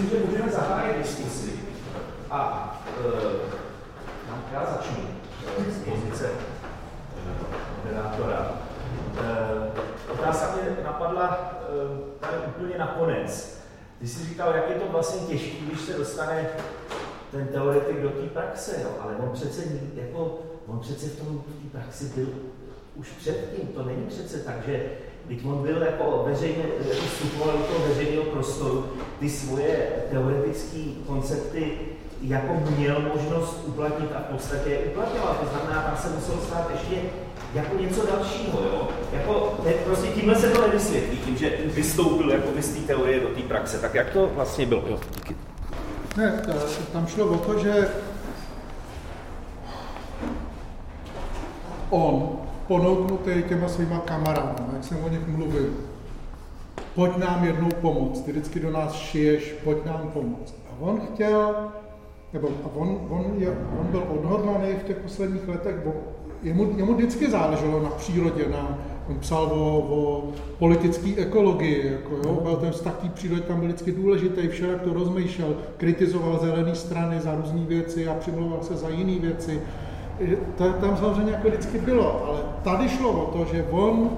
myslím, že můžeme zahájit diskusi. A e, já začnu z pozice moderátora. E, otázka mě napadla e, tady úplně nakonec. Ty jsi říkal, jak je to vlastně těžké, když se dostane ten teoretik do té praxe, jo? ale on přece, jako, on přece v tom v té praxi byl už předtím, to není přece tak, že když on byl jako veřejně, jako vstupoval do toho veřejného prostoru, ty svoje teoretické koncepty jako měl možnost uplatnit a v podstatě uplatňoval. To znamená, tam se musel stát ještě jako něco dalšího, jo? Jako, ne, prostě tímhle se to nevysvětlí, tím, že vystoupil jako z té teorie do té praxe. Tak jak to vlastně bylo? Jo, díky. Ne, tam šlo o to, že on, ponouknutý těma svýma kamarádama, jak jsem o nich mluvil, pojď nám jednou pomoct, ty vždycky do nás šiješ, pojď nám pomoct. A on chtěl, nebo a on, on, je, on byl odhodlaný v těch posledních letech, bo jemu, jemu vždycky záleželo na přírodě, na, on psal o, o politické ekologii, jako jo, byl ten vztah té přírody tam byl vždycky důležitý, všelijak to rozmýšlel, kritizoval zelené strany za různé věci a přimlouval se za jiné věci. To tam samozřejmě jako vždycky bylo, ale tady šlo o to, že on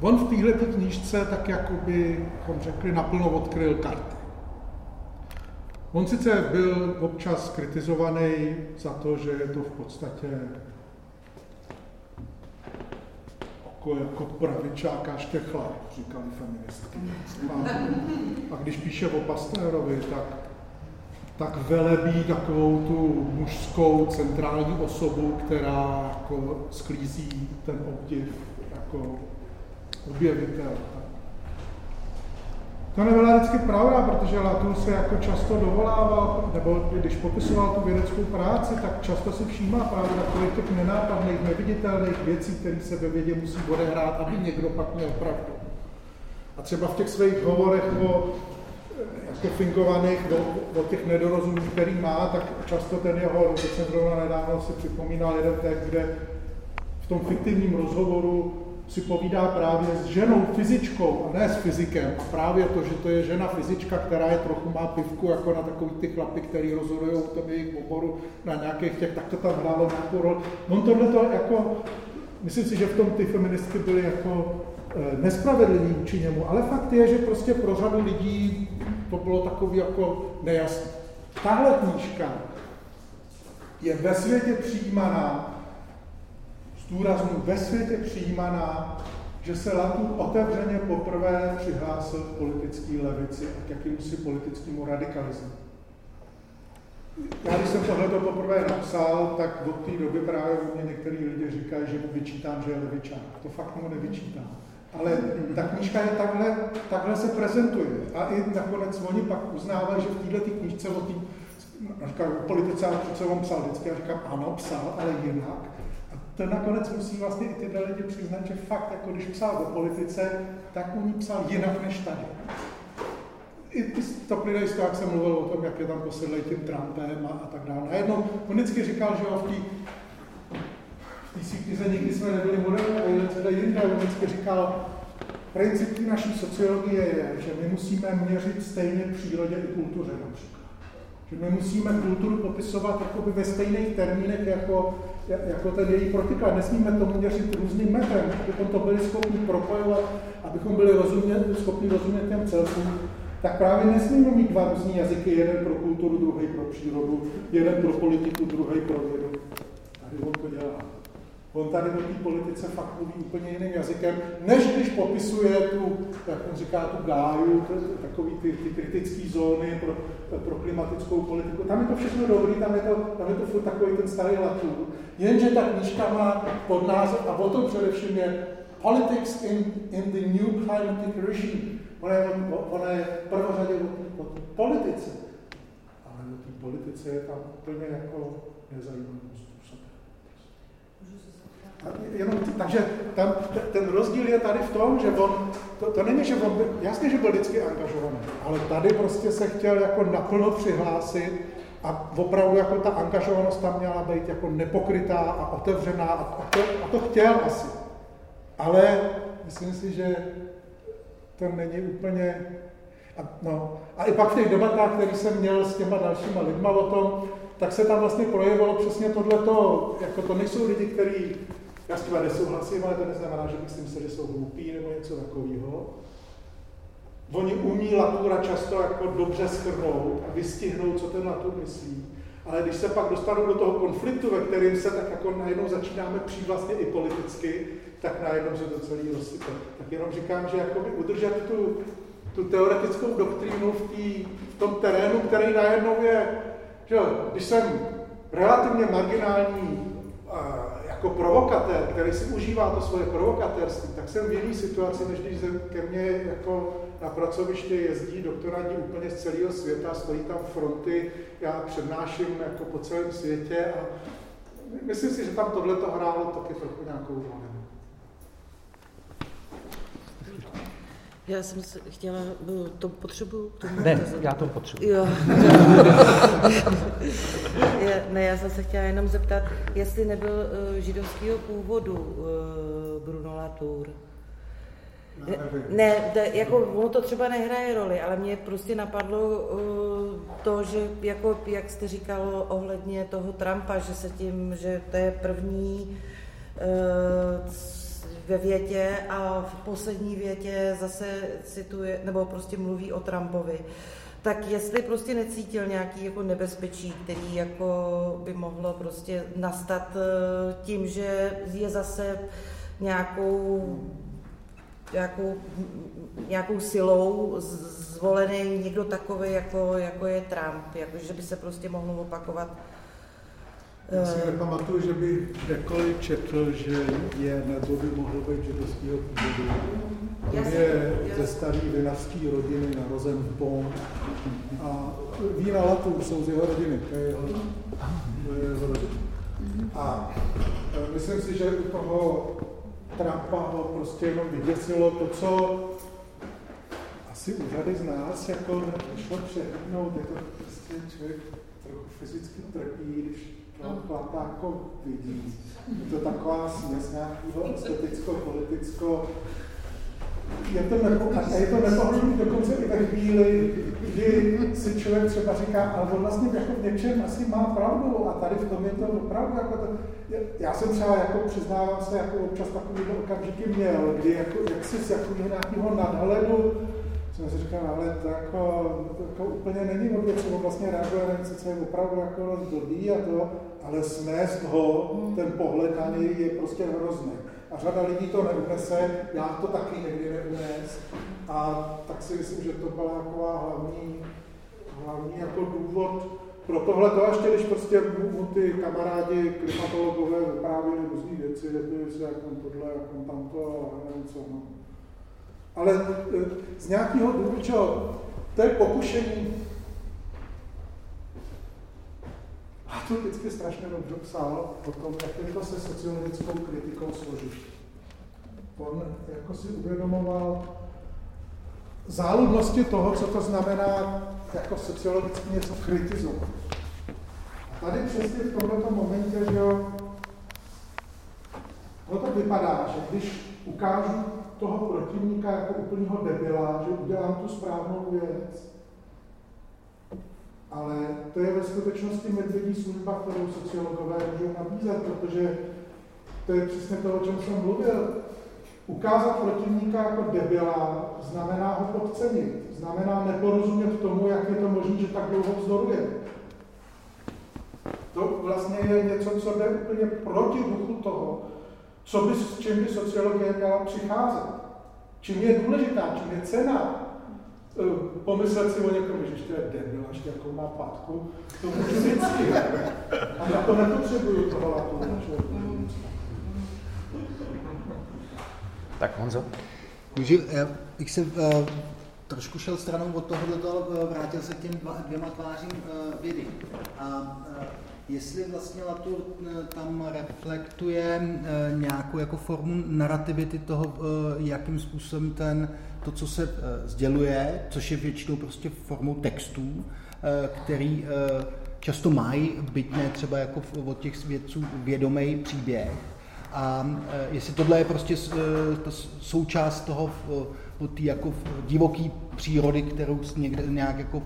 On v téhle knížce tak jakoby, bychom řekli, naplno odkryl karty. On sice byl občas kritizovaný za to, že je to v podstatě jako, jako pravičák až chlap, říkali feministky. A, a když píše o Pastérovi, tak, tak velebí takovou tu mužskou centrální osobu, která jako sklízí ten obdiv jako objevitel. To nebyla vždycky pravda, protože Latour se jako často dovolával, nebo když popisoval tu vědeckou práci, tak často si všímá právě takových těch nenápadných, neviditelných věcí, které se ve vědě musí odehrát, aby někdo pak měl pravdu. A třeba v těch svých hovorech o jako fingovaných, o, o těch nedorozumí, který má, tak často ten jeho, teď jsem zrovna nedávno si připomínal jeden text, kde v tom fiktivním rozhovoru si povídá právě s ženou fyzičkou a ne s fyzikem. A právě to, že to je žena fyzička, která je trochu má pivku jako na takový ty chlapy, který rozhodují o tom jejich oboru na nějakých těch, tak to tam hrálo nějakou roli. On tohle to jako, myslím si, že v tom ty feministky byly jako e, nespravedlivý vůči němu, ale fakt je, že prostě pro řadu lidí to bylo takový jako nejasné. Tahle knížka je ve světě přijímaná zdůraznu ve světě přijímaná, že se Latu otevřeně poprvé přihlásil k politické levici a k jakýmsi politickému radikalismu. Já když jsem tohle poprvé napsal, tak od té doby právě mě některý lidi říkají, že mu vyčítám, že je levičák. To fakt mu nevyčítám. Ale ta knížka je takhle, takhle se prezentuje. A i nakonec oni pak uznávají, že v této knížce o té politice a přece on psal vždycky, já říkám, ano, psal, ale jinak to nakonec musí vlastně i tyhle lidi přiznat, že fakt, jako když psal o politice, tak u ní psal jinak než tady. I to plynuje z toho, jak jsem mluvil o tom, jak je tam posedlej tím Trumpem a, a tak dále. Najednou on vždycky říkal, že v té té knize nikdy jsme nebyli moderní, a jeden se jinde, vždycky říkal, princip naší sociologie je, že my musíme měřit stejně přírodě i kultuře například. Že my musíme kulturu popisovat jakoby ve stejných termínech jako jako ten její protiklad. Nesmíme tomu měřit různým metrem, abychom to byli schopni propojovat, abychom byli rozumět, schopni rozumět těm celkům, tak právě nesmíme mít dva různý jazyky, jeden pro kulturu, druhý pro přírodu, jeden pro politiku, druhý pro vědu. Tady on to dělá. On tady do té politice fakt mluví úplně jiným jazykem, než když popisuje tu, jak on říká, tu gáju, takový ty, ty kritické zóny pro, pro klimatickou politiku. Tam je to všechno dobrý, tam je to, tam je to furt takový ten starý latur. Jenže ta knížka má pod název, a o tom především je Politics in, in the New Climatic Regime. Ona je, ona je prvořadě o, o politice. Ale o té politice je tam úplně jako nezajímavý jenom, takže tam, ten rozdíl je tady v tom, že on, to, to není, že on, jasně, že byl vždycky angažovaný, ale tady prostě se chtěl jako naplno přihlásit a opravdu jako ta angažovanost tam měla být jako nepokrytá a otevřená a, a, to, a to chtěl asi. Ale myslím si, že to není úplně... A, no, a i pak v těch debatách, které jsem měl s těma dalšíma lidma o tom, tak se tam vlastně projevilo přesně tohleto, jako to nejsou lidi, kteří, já s tím nesouhlasím, ale to neznamená, že bych si že jsou hloupí nebo něco takového. Oni umí Latura často jako dobře schrnout a vystihnout, co ten Latour myslí. Ale když se pak dostanou do toho konfliktu, ve kterém se tak jako najednou začínáme přijít vlastně i politicky, tak najednou se to celý rozsype. Tak jenom říkám, že jakoby udržet tu, tu teoretickou doktrínu v, tý, v tom terénu, který najednou je, že když jsem relativně marginální jako provokatér, který si užívá to svoje provokatérství, tak jsem v jiné situaci, než když ke mně jako na pracoviště jezdí doktorandi úplně z celého světa, stojí tam fronty, já přednáším jako po celém světě a myslím si, že tam tohle to hrálo taky trochu nějakou roli. Já jsem se chtěla, no, to potřebuju k tomu. Ne, já to potřebuji. Jo. ne, já jsem se chtěla jenom zeptat, jestli nebyl uh, židovského původu uh, Bruno Latour. Ne, to, jako, ono to třeba nehraje roli, ale mě prostě napadlo uh, to, že jako, jak jste říkal ohledně toho Trumpa, že se tím, že to je první uh, ve větě a v poslední větě zase cituje, nebo prostě mluví o Trumpovi. Tak jestli prostě necítil nějaký jako nebezpečí, který jako by mohlo prostě nastat uh, tím, že je zase nějakou nějakou, nějakou silou zvolený někdo takový, jako, jako je Trump, jako, že by se prostě mohlo opakovat. Já si eh, nepamatuju, že by kdekoliv četl, že je nebo by mohl být židovského původu. On je ze staré vinařské rodiny, narozen v Bonn. A vína Latour jsou z jeho rodiny, to je jeho, to je jeho rodina. A eh, myslím si, že u toho Trumpa ho prostě jenom vyděsilo to, co asi u řady z nás jako nešlo přehrnout. Je to prostě člověk trochu fyzicky trpí, když no. chlapáko vidí. Je to taková směs nějakého esteticko-politicko je to, nepo, a je to nepohodlný dokonce i ve chvíli, kdy si člověk třeba říká, ale on vlastně jako v něčem asi má pravdu a tady v tom je to opravdu jako to, já jsem třeba jako přiznávám se, jako občas takový okamžiky měl, kdy jako, jak si z jako nějakého nadhledu jsem si říkal, ale to jako, to jako úplně není o věci, on vlastně reaguje na něco, co je opravdu jako blbý a to, ale snést ho, ten pohled na něj je prostě hrozný a řada lidí to neunese, já to taky někdy neunes. A tak si myslím, že to byla taková hlavní, hlavní jako důvod pro tohle to, ještě když prostě mu, ty kamarádi klimatologové vyprávěli různé věci, řekli si, jak on tohle, jak on tamto, a nevím co. No. Ale e, z nějakého důvodu, čo, to je pokušení. A to vždycky strašně dobře psal o tom, jak je to se sociologickou kritikou složit. On jako si uvědomoval záludnosti toho, co to znamená jako sociologicky něco kritizovat. A tady přesně v tomto momentě, že jo, to vypadá, že když ukážu toho protivníka jako úplného debila, že udělám tu správnou věc, ale to je ve skutečnosti medvědí služba, kterou sociologové můžou nabízet, protože to je přesně to, o čem jsem mluvil. Ukázat protivníka jako debila znamená ho podcenit, znamená neporozumět tomu, jak je to možné, že tak dlouho vzdoruje. To vlastně je něco, co jde úplně proti duchu toho, co by, s čím by sociologie měla přicházet. Čím je důležitá, čím je cena, Eh, pomyslet si o někom, že ještě je debil, ještě jakou má pátku, to můžu vždycky. A já to nepotřebuju toho latu. Tak Honzo? Můžu, já bych se uh, trošku šel stranou od tohoto, uh, vrátil se k těm dva, dvěma tvářím uh, vědy. A uh, jestli vlastně Latour tam reflektuje nějakou jako formu narrativity toho, jakým způsobem ten to, co se eh, sděluje, což je většinou prostě formou textů, eh, který eh, často mají, byť ne třeba jako od těch svědců, vědomý příběh, A jestli tohle je prostě součást toho té jako divoký přírody, kterou někde nějak jako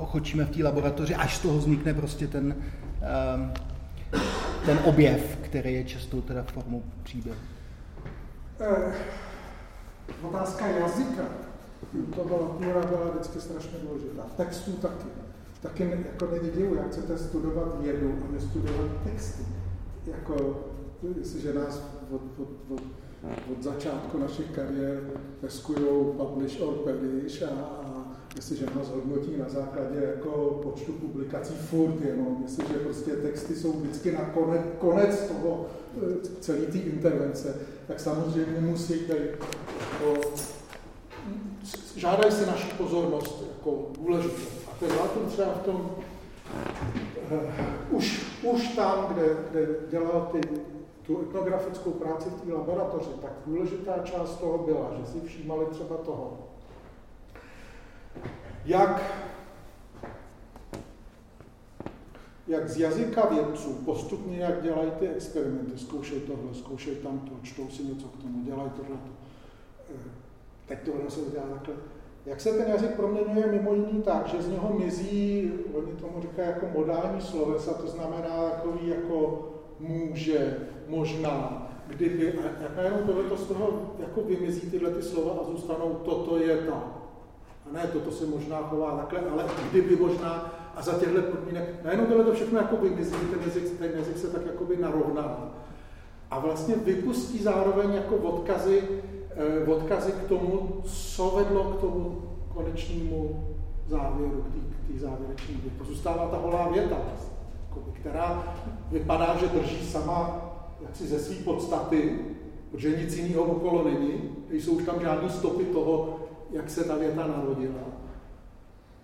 ochočíme v té laboratoři, až z toho vznikne prostě ten, ten objev, který je často teda formou příběhu. Eh, otázka jazyka, to byla, byla vždycky strašně důležitá. V textu taky. Taky jako není jak chcete studovat vědu a nestudovat texty. Jako, jestliže nás od, od, od, od začátku našich kariér peskují publish or perish a, a jestliže nás hodnotí na základě jako počtu publikací furt jenom, jestliže prostě texty jsou vždycky na konec, konec toho eh, celé té intervence, tak samozřejmě musí tady jako, žádají si naši pozornost jako důležitou. A ten Latin třeba v tom, uh, už, už tam, kde, kde dělal ty, tu etnografickou práci v té laboratoři, tak důležitá část toho byla, že si všímali třeba toho, jak, jak z jazyka vědců postupně, jak dělají ty experimenty, zkoušej tohle, zkoušej tamto, čtou si něco k tomu, dělají tohle. Eh, teď tohle se dělá takhle. Jak se ten jazyk proměňuje mimo jiný tak, že z něho mizí, oni tomu říkají jako modální slovesa, to znamená takový jako může, možná, kdyby, a jak najednou tohle z toho jako vymizí tyhle ty slova a zůstanou toto je tam ne, toto se možná chová takhle, ale kdyby možná, a za těchto podmínek, najednou tohle to všechno jako vymizí, ten jazyk, ten jazyk se tak jakoby narovná. A vlastně vypustí zároveň jako odkazy, eh, odkazy k tomu, co vedlo k tomu konečnému závěru, k té závěrečné větě. Zůstává ta holá věta, která vypadá, že drží sama jaksi ze své podstaty, protože nic jiného okolo není, jsou už tam žádné stopy toho, jak se ta věta narodila.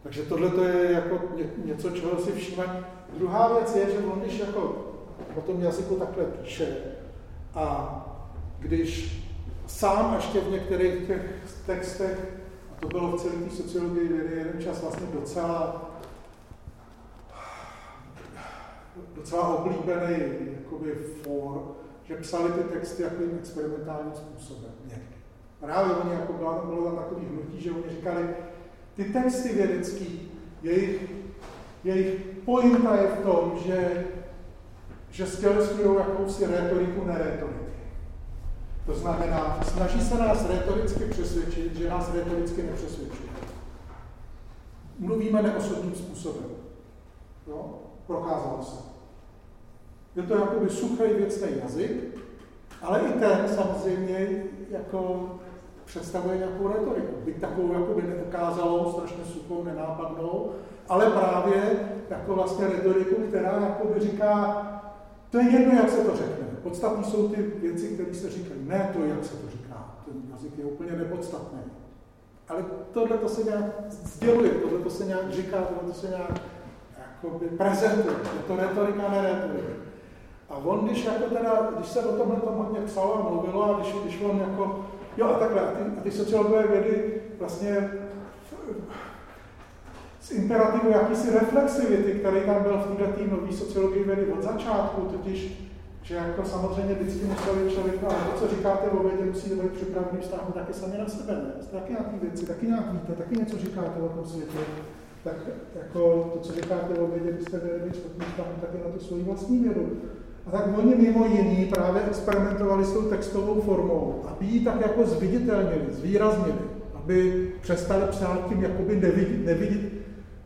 Takže tohle to je jako něco, čeho si všímají. Druhá věc je, že on když jako o tom jazyku takhle píše a když sám ještě v některých těch textech, a to bylo v celé té sociologii vědy jeden čas vlastně docela docela oblíbený jakoby for, že psali ty texty jakým experimentálním způsobem. Někdy. Právě oni jako bylo, bylo tam takový hnutí, že oni říkali, ty texty vědecký, jejich, jejich pointa je v tom, že, že stělesňují jakousi retoriku neretoriky. To znamená, snaží se nás retoricky přesvědčit, že nás retoricky nepřesvědčuje. Mluvíme neosobním způsobem. Jo? Prokázalo se. Je to jakoby suchý věcný jazyk, ale i ten samozřejmě jako představuje nějakou retoriku. Byť takovou jakoby neukázalou, strašně suchou, nenápadnou, ale právě jako vlastně retoriku, která jakoby říká, to je jedno, jak se to řekne. Podstatní jsou ty věci, které se říkají, ne to, jak se to říká. Ten jazyk je úplně nepodstatný. Ale tohle to se nějak sděluje, tohle to se nějak říká, tohle to se nějak jakoby prezentuje. Je to retorika, ne retorika. A on, když, jako teda, když se o tomhle tom hodně psalo a mluvilo, a když, když on jako Jo a takhle, ty, a ty sociologové vědy vlastně z imperativu jakýsi reflexivity, který tam byl v této nové sociologii vědy od začátku, totiž že jako samozřejmě vždycky museli člověk, ale to, co říkáte o vědě, musí být připravený vztáhnout taky sami na sebe, ne? Jste taky nějaký věci, taky nějak víte, taky něco říkáte o tom světě. Tak jako to, co říkáte o vědě, byste měli být schopni taky na tu svoji vlastní vědu. A tak oni mimo jiný právě experimentovali s tou textovou formou, aby ji tak jako zviditelnili, zvýraznili, aby přestali psát tím jakoby nevidit, nevidit,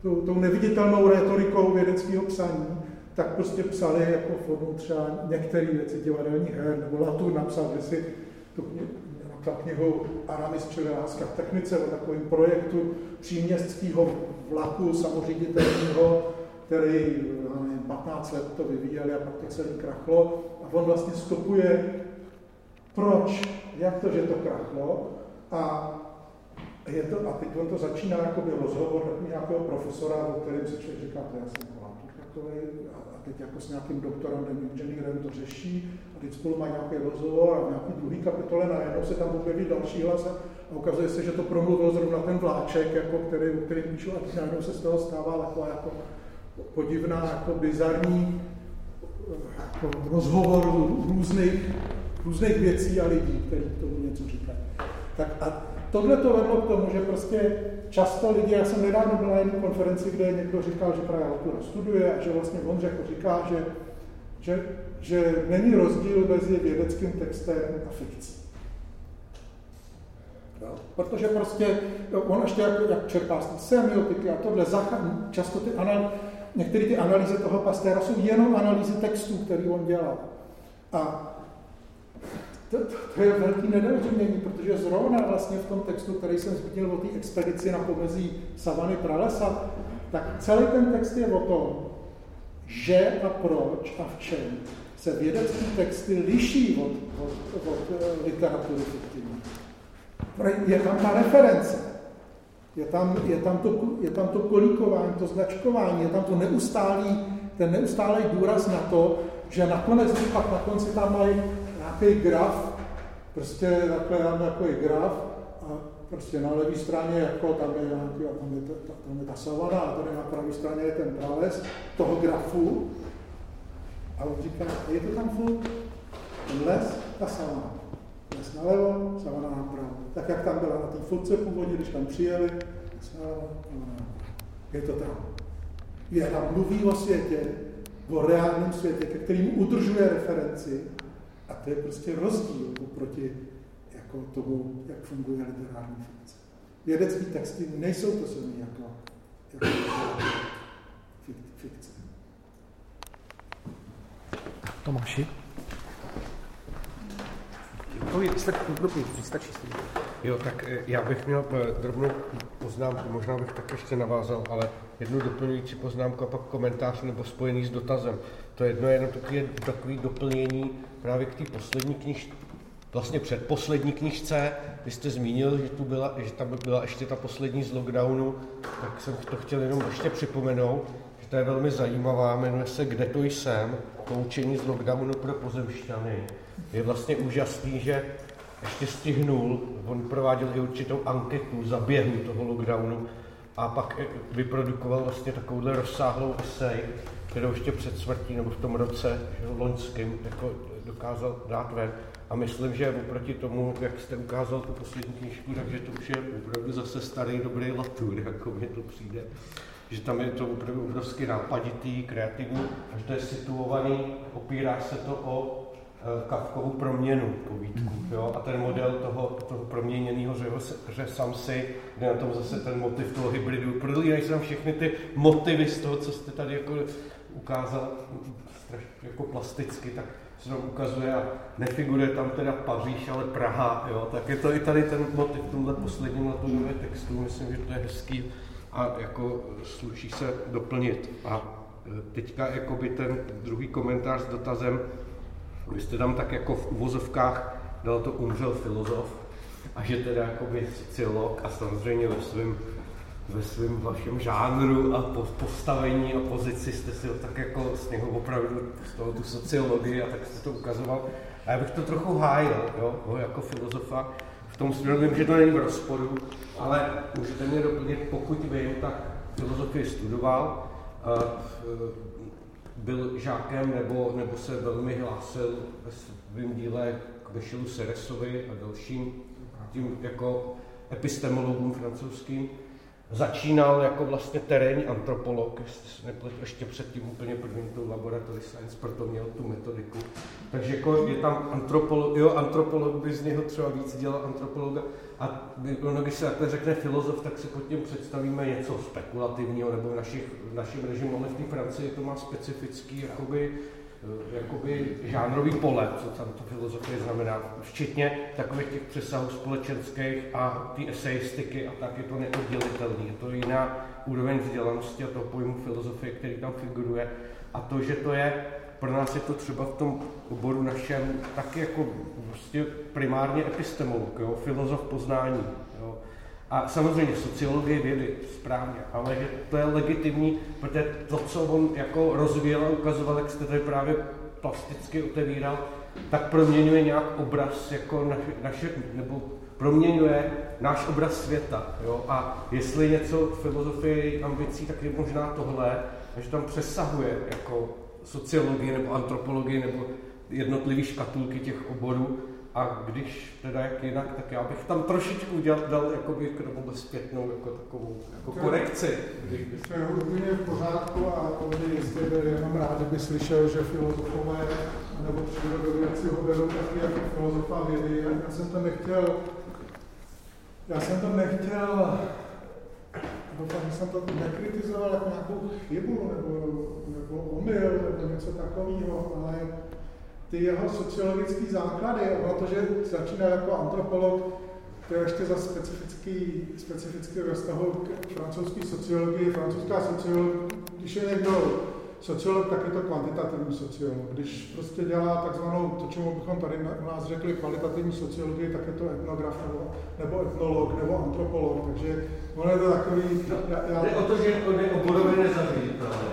tou, tou neviditelnou retorikou vědeckého psaní, tak prostě psali jako formu třeba některé věci divadelních her, nebo Latour napsal, že si tu napsal knihu Aramis, láska v technice, o takovém projektu příměstského vlaku samoředitelného, který nevím, 15 let to vyvíjeli a pak to celý krachlo. A on vlastně stopuje, proč, jak to, že to krachlo. A je to, a teď on to začíná jako rozhovor nějakého profesora, o kterém se člověk říká, to já jsem takový, a teď jako s nějakým doktorem, inženýrem to řeší, a teď spolu mají nějaký rozhovor a v nějaký druhý kapitole najednou se tam objeví další hlas a ukazuje se, že to promluvil zrovna ten vláček, jako který, který píšu, a najednou se z toho stává taková jako podivná, jako bizarní jako rozhovor různých, různých věcí a lidí, kteří k tomu něco říkají. Tak a tohle to vedlo k tomu, že prostě často lidi, já jsem nedávno byl na jedné konferenci, kde někdo říkal, že právě autora studuje a že vlastně on řekl, říká, že, že, že není rozdíl mezi vědeckým textem a fikcí. Jo? Protože prostě on ještě jak, jak čerpá z semiotiky a tohle, často ty anal, některé ty analýzy toho Pastéra jsou jenom analýzy textů, který on dělal. A to, to, to je velký nedorozumění, protože zrovna vlastně v tom textu, který jsem zmínil o té expedici na pomezí savany pralesa, tak celý ten text je o tom, že a proč a v čem se vědecké texty liší od, od, od eh, literatury fiktivní. Je tam ta reference, je tam, je, tam to, je tam to kolíkování, to značkování, je tam to neustálý, ten neustálý důraz na to, že nakonec pak na konci tam mají nějaký graf, prostě takhle mám takový graf a prostě na levé straně jako tam je, nějaký, tam je, ta, tam je ta savana a tady na pravé straně je ten prales toho grafu a on říká, je to tam furt ten les, ta savana. Les nalevo, savana napravo. Tak jak tam byla na té fotce původně, když tam přijeli, je to tam. Je tam mluví o světě, o reálném světě, ke kterému udržuje referenci a to je prostě rozdíl oproti jako tomu, jak funguje literární fikce. Vědecké texty nejsou to samé jako, jako fikce. Tomáši? Stačí. Jo, tak eh, já bych měl eh, drobnou poznámku, možná bych tak ještě navázal, ale jednu doplňující poznámku a pak komentář nebo spojený s dotazem. To jedno je jenom takový, takový doplnění právě k té poslední knižce, vlastně předposlední knižce, vy jste zmínil, že, tu byla, že tam byla ještě ta poslední z lockdownu, tak jsem to chtěl jenom ještě připomenout, to je velmi zajímavá, jmenuje se Kde to jsem, poučení z lockdownu pro pozemšťany. Je vlastně úžasný, že ještě stihnul, on prováděl i určitou anketu za běhu toho lockdownu a pak vyprodukoval vlastně takovouhle rozsáhlou esej, kterou ještě před smrtí nebo v tom roce že, loňským jako dokázal dát ven. A myslím, že oproti tomu, jak jste ukázal tu poslední knižku, takže to už je opravdu zase starý dobrý latur, jako mi to přijde. Že tam je to opravdu obrovsky nápaditý, kreativní, až to je situovaný, opírá se to o Eh, Kavkovou proměnu povídku. Jo? A ten model toho, toho proměněného že sám si, kde na tom zase ten motiv toho hybridu. Prolínají se tam všechny ty motivy z toho, co jste tady jako ukázal strašně jako plasticky, tak se tam ukazuje a nefiguruje tam teda Paříž, ale Praha, jo? tak je to i tady ten motiv v tomhle posledním latunově textu, myslím, že to je hezký a jako sluší se doplnit. A eh, teďka jakoby ten druhý komentář s dotazem, vy jste tam tak jako v uvozovkách dal to umřel filozof a že teda by sociolog a samozřejmě ve svém ve svém vašem žánru a postavení a pozici jste si tak jako z něho opravdu z toho tu sociologii a tak jste to ukazoval. A já bych to trochu hájil, jo, jako filozofa. V tom směru vím, že to není v rozporu, ale můžete mě doplnit, pokud vím, tak filozofii studoval, byl žákem nebo, nebo se velmi hlásil ve svém díle k Bešilu Seresovi a dalším tím jako epistemologům francouzským. Začínal jako vlastně terénní antropolog, nepleť ještě předtím úplně prvním tou laboratory science, proto měl tu metodiku. Takže jako je tam antropolog, jo, antropolog by z něho třeba víc dělal antropologa, a ono, když se takhle řekne filozof, tak si pod tím představíme něco spekulativního, nebo v, našich, v našem režimu, ale v té Francii to má specifický jakoby, jakoby žánrový pole, co tam to filozofie znamená, včetně takových těch přesahů společenských a ty eseistiky a tak je to neoddělitelné. Je to jiná úroveň vzdělanosti a toho pojmu filozofie, který tam figuruje. A to, že to je pro nás je to třeba v tom oboru našem taky jako prostě primárně epistemolog, jo, filozof poznání. Jo. A samozřejmě sociologie vědy, správně, ale že to je legitimní, protože to, co on jako rozvíjel a ukazoval, jak jste tady právě plasticky otevíral, tak proměňuje nějak obraz jako naše, nebo proměňuje náš obraz světa. Jo? A jestli něco v filozofii ambicí, tak je možná tohle, že tam přesahuje jako sociologii nebo antropologii nebo jednotlivý škatulky těch oborů, a když teda jak jinak, tak já bych tam trošičku udělal, dal jakoby nebo zpětnou jako takovou jako korekci. To je úplně v pořádku a oni jistě by jenom rád, by slyšel, že filozofové nebo přírodovědci ho berou taky jako filozofa vědy. Já jsem to nechtěl, já jsem to nechtěl, doufám, že jsem to nekritizoval jako nějakou chybu nebo, nebo omyl nebo něco takového, ale ty jeho sociologické základy, ono to, že začíná jako antropolog, to je ještě za specifický, specifický ve vztahu k francouzské sociologii. Francouzská sociologie, když je někdo sociolog, tak je to kvantitativní sociolog. Když prostě dělá takzvanou, to, čemu bychom tady u nás řekli kvalitativní sociologii, tak je to etnograf nebo, nebo etnolog nebo antropolog. Takže ono je to takový... Já, já... Jde o to, že on je oborově nezařaditelný.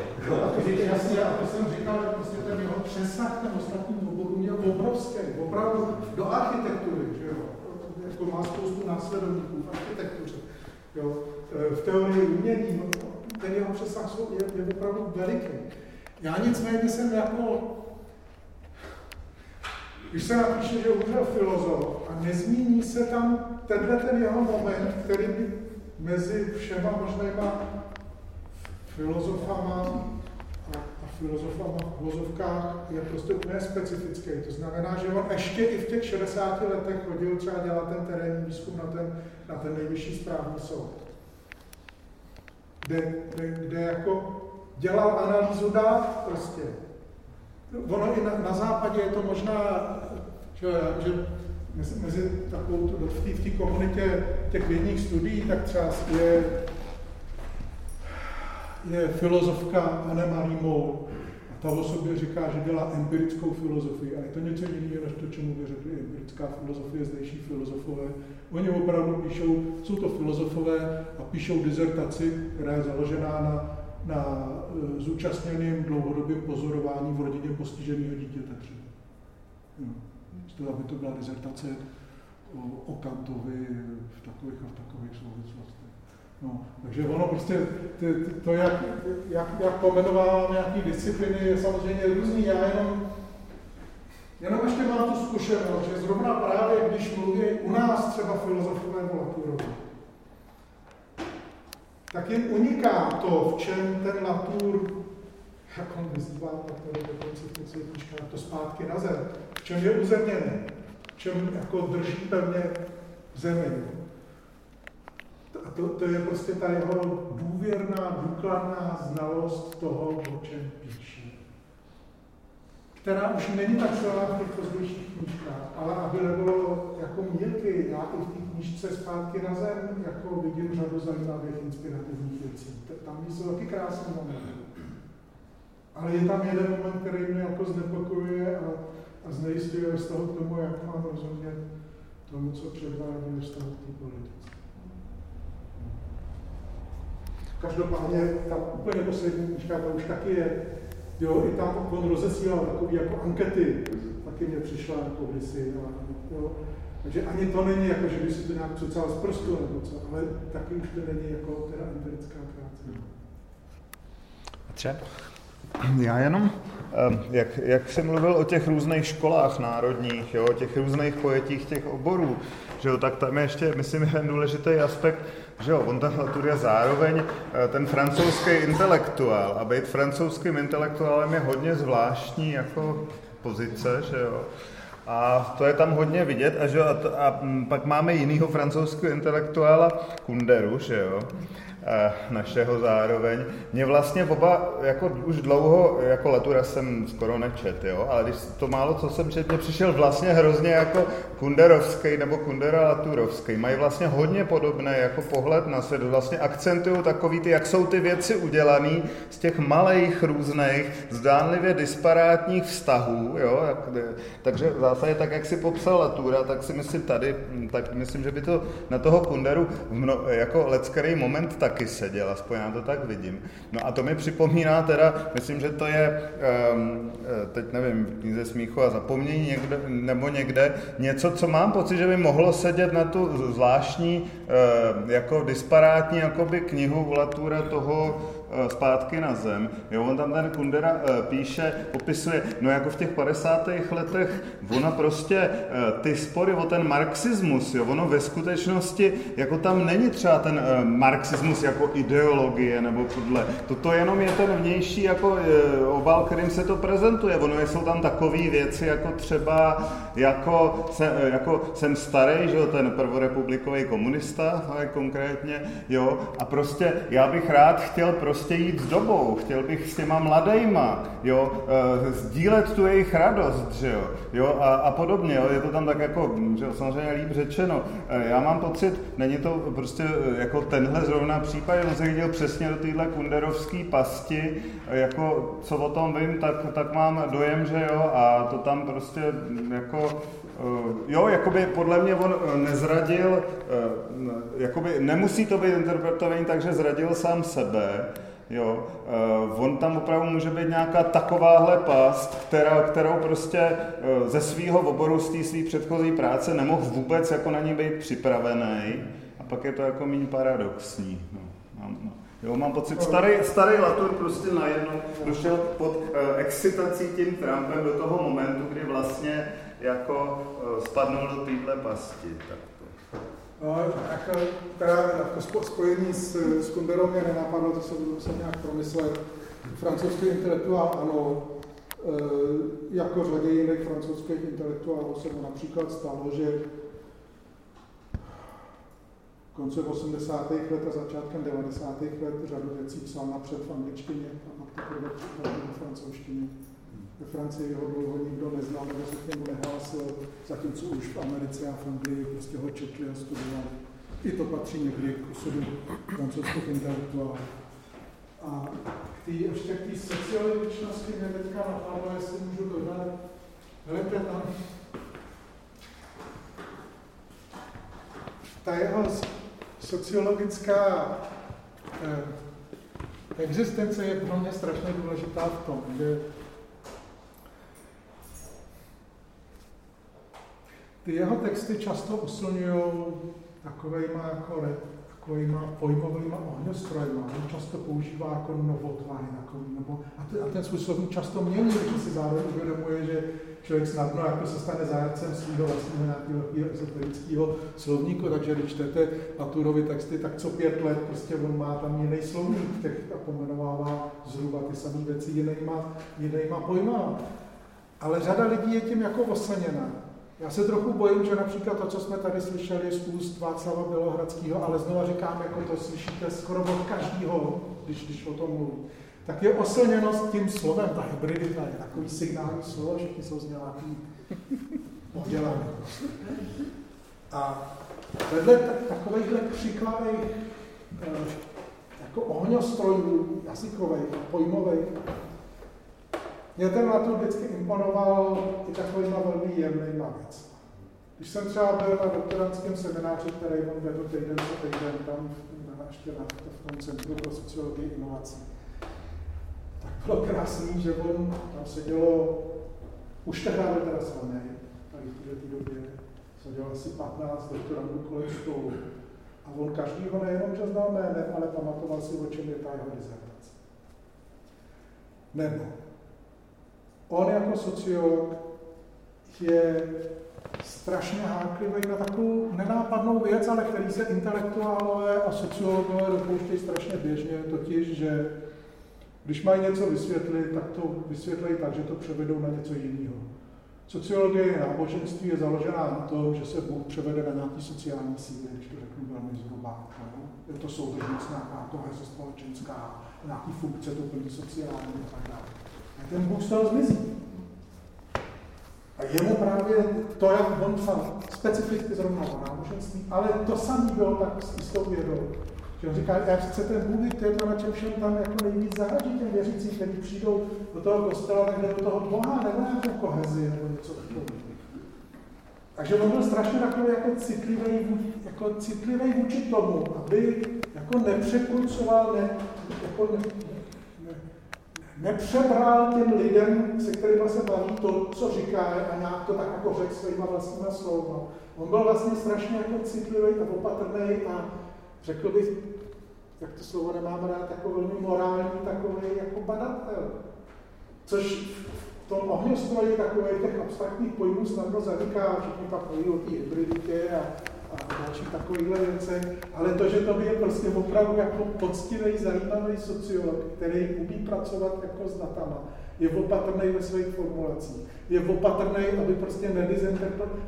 Jasně, a to jsem říkal, že prostě ten jeho přesah ten ostatní obrovský, opravdu do architektury, že jo. Jako má spoustu následovníků v architektuře. Jo. E, v teorii umění, ten jeho přesah je, je opravdu veliký. Já nicméně jsem jako, když se napíše, že umřel filozof a nezmíní se tam tenhle ten jeho moment, který by mezi všema možnýma filozofama filozofama v vozovkách je prostě úplně specifický. To znamená, že on ještě i v těch 60 letech chodil třeba dělat ten terénní výzkum na ten, na ten nejvyšší správní soud. Kde, kde, kde jako dělal analýzu dát prostě. Ono i na, na západě je to možná, že, že mezi, mezi takovou, v té komunitě těch vědních studií, tak třeba je je filozofka Anne Marie Moore. A ta o sobě říká, že dělá empirickou filozofii. A je to něco jiného, než to, čemu by řekli empirická filozofie, zdejší filozofové. Oni opravdu píšou, jsou to filozofové a píšou dizertaci, která je založená na, na e, zúčastněným dlouhodobým pozorování v rodině postiženého dítěte třeba. No. aby to byla dizertace o, o Kantovi v takových a v takových souvislostech. No, takže ono prostě, ty, ty, to, jak, jak, jak pomenovávám nějaký disciplíny, je samozřejmě různý. Já jenom, jenom ještě mám tu zkušenost, že zrovna právě, když mluví u nás třeba filozofové Laturovi, tak jim uniká to, v čem ten Latour, jak on vyzývá tady dokonce v těch to zpátky na zem, v čem je uzemněný, v čem jako drží pevně zemi. A to, to je prostě ta jeho důvěrná, důkladná znalost toho, o čem píše. Která už není tak silná v těch pozdějších knížkách, ale aby nebylo jako mílky, já i v té knížce zpátky na zem jako vidím řadu zajímavých inspirativních věcí. Tam jsou taky krásné momenty. Ale je tam jeden moment, který mě jako znepokojuje a, a znejistuje z toho k tomu, jak mám rozumět tomu, co předvádí ve vztahu k té politice. Každopádně ta úplně poslední knižka, ta už taky je, jo, i tam on rozesílal takové jako ankety, taky mě přišla jako kdysi, jo. Takže ani to není jako, že by si to nějak přecál z prstu nebo co, ale taky už to není jako teda empirická práce. Petře? Já jenom, jak, jak jsem mluvil o těch různých školách národních, jo, o těch různých pojetích těch oborů, že jo, tak tam je ještě, myslím, jeden důležitý aspekt, že jo, on Latour je zároveň eh, ten francouzský intelektuál a být francouzským intelektuálem je hodně zvláštní jako pozice, že jo. A to je tam hodně vidět a, že, a, a pak máme jinýho francouzského intelektuála Kunderu, že jo našeho zároveň. Mě vlastně oba jako už dlouho, jako Latura jsem skoro nečet, jo, ale když to málo, co jsem čet, mě přišel vlastně hrozně jako Kunderovský nebo Kundera Laturovský. Mají vlastně hodně podobné jako pohled na svět. Vlastně akcentují takový ty, jak jsou ty věci udělané z těch malých různých, zdánlivě disparátních vztahů, jo, takže v zásadě tak, jak si popsal Latura, tak si myslím tady, tak myslím, že by to na toho Kunderu mno, jako leckerý moment tak taky seděl, aspoň já to tak vidím. No a to mi připomíná teda, myslím, že to je, um, teď nevím, knize smíchu a zapomnění někde, nebo někde, něco, co mám pocit, že by mohlo sedět na tu zvláštní, uh, jako disparátní jakoby knihu Latura toho, zpátky na zem. Jo, on tam ten Kundera uh, píše, popisuje, no jako v těch 50. letech, ona prostě uh, ty spory o ten marxismus, jo, ono ve skutečnosti, jako tam není třeba ten marxismus jako ideologie nebo podle. Toto jenom je ten vnější jako obal, kterým se to prezentuje. Ono jsou tam takové věci, jako třeba, jako, se, jako jsem starý, že jo, ten prvorepublikový komunista, ale konkrétně, jo, a prostě já bych rád chtěl prostě jít s dobou, chtěl bych s těma mladejma, jo, e, sdílet tu jejich radost, že jo, jo a, a podobně, jo, je to tam tak jako, že jo, samozřejmě líp řečeno. E, já mám pocit, není to prostě e, jako tenhle zrovna případ, on se viděl přesně do téhle kunderovské pasti, jako co o tom vím, tak, tak mám dojem, že jo, a to tam prostě jako Eh, jo, jakoby podle mě on eh, nezradil, eh, jakoby nemusí to být interpretovaný tak, že zradil sám sebe, Jo, on tam opravdu může být nějaká takováhle past, která, kterou prostě ze svého oboru, z té své předchozí práce nemohl vůbec jako na ní být připravený a pak je to jako méně paradoxní. No, no. Jo, mám pocit, starý, starý Latour prostě najednou došel pod uh, excitací tím Trumpem do toho momentu, kdy vlastně jako eh, spadnul do téhle pasti. Tak. No, jako, teda, jako spojení s, s Kunderou mě nenapadlo, to se budu muset nějak promyslet. Francouzský intelektuál ano, e, jako řadě jiných francouzských intelektuálů se mu například stalo, že koncem 80. let a začátkem 90. let řadu věcí psal napřed v angličtině a pak teprve v francouzštině. Ve Francii ho dlouho nikdo neznal nebo se k němu nehlásil, zatímco už v Americe a v Anglii prostě ho četli a studovali. I to patří někdy k osudu francouzských intelektuálů. A k tý, ještě k té sociologičnosti mě teďka napadlo, jestli můžu dodat, hledajte tam, ta jeho sociologická eh, existence je pro mě strašně důležitá v tom, že Ty jeho texty často usilňují takovejma, jako, takovejma pojmovými ohňostrojma. On často používá jako novotvary, takový, nebo, a, ty, a ten svůj slovník často mění, protože si zároveň uvědomuje, že člověk snadno jako se stane zájemcem svého vlastního nějakého ezoterického slovníku, takže když čtete Laturovi texty, tak co pět let prostě on má tam jiný slovník, těch a pomenovává zhruba ty samé věci jinýma, jinýma pojmama. Ale řada lidí je tím jako oslněná. Já se trochu bojím, že například to, co jsme tady slyšeli z úst Václava Bělohradského, ale znova říkám, jako to slyšíte skoro od každého, když, když o tom mluví, tak je oslněnost tím slovem, ta hybridita je takový signální slovo, všichni jsou z nějaký podělaný. A vedle takovýchhle křiklavých eh, jako ohňostrojů jazykových, pojmových, mě ten Latur vždycky imponoval i takovýma velmi jemnýma věc. Když jsem třeba byl na doktorantském semináři, který on vedl týden co týden tam na, ještě na, v tom Centru pro sociologii inovací, tak bylo krásný, že on tam sedělo, už tehdy byl teda silný, tady v té době sedělo asi 15 doktorantů kolem stolu. A on každýho nejenom, že znal jménem, ale pamatoval si, o čem je ta jeho dizertace. Nebo on jako sociolog je strašně háklivý na takovou nenápadnou věc, ale který se intelektuálové a sociologové dopouštějí strašně běžně, totiž, že když mají něco vysvětlit, tak to vysvětlí tak, že to převedou na něco jiného. Sociologie náboženství je založená na tom, že se Bůh převede na nějaký sociální síly, když to řeknu velmi zhruba. Je to soudržnost, nějaká koheze společenská, nějaký funkce, to plní sociální a tak dále ten Bůh z toho zmizí. A jemu právě to, jak on psal, specificky zrovna o náboženství, ale to samé bylo tak s jistou vědou. Že on říká, jak chce ten Bůh, to je to, na čem všem tam jako nejvíc záleží těm věřícím, kteří přijdou do toho kostela, tak do toho Boha, nebo nějakou kohezi, nebo něco takového. Takže on byl strašně takový jako citlivý, jako citlivý vůči tomu, aby jako nepřekrucoval, ne, jako nepřebral těm lidem, se kterými se baví, to, co říká a nějak to tak jako řekl svýma vlastníma slova. On byl vlastně strašně jako citlivý a opatrný a řekl bych jak to slovo nemáme rád, jako velmi morální, takový jako badatel. Což v tom ohňostroji takových těch abstraktních pojmů snadno zaniká, všichni pak mluví o té hybriditě a, a další takovýchhle věcech, ale to, že to je prostě opravdu jako poctivý, zajímavý sociolog, který umí pracovat jako s datama, je opatrný ve svých formulacích, je opatrný, aby prostě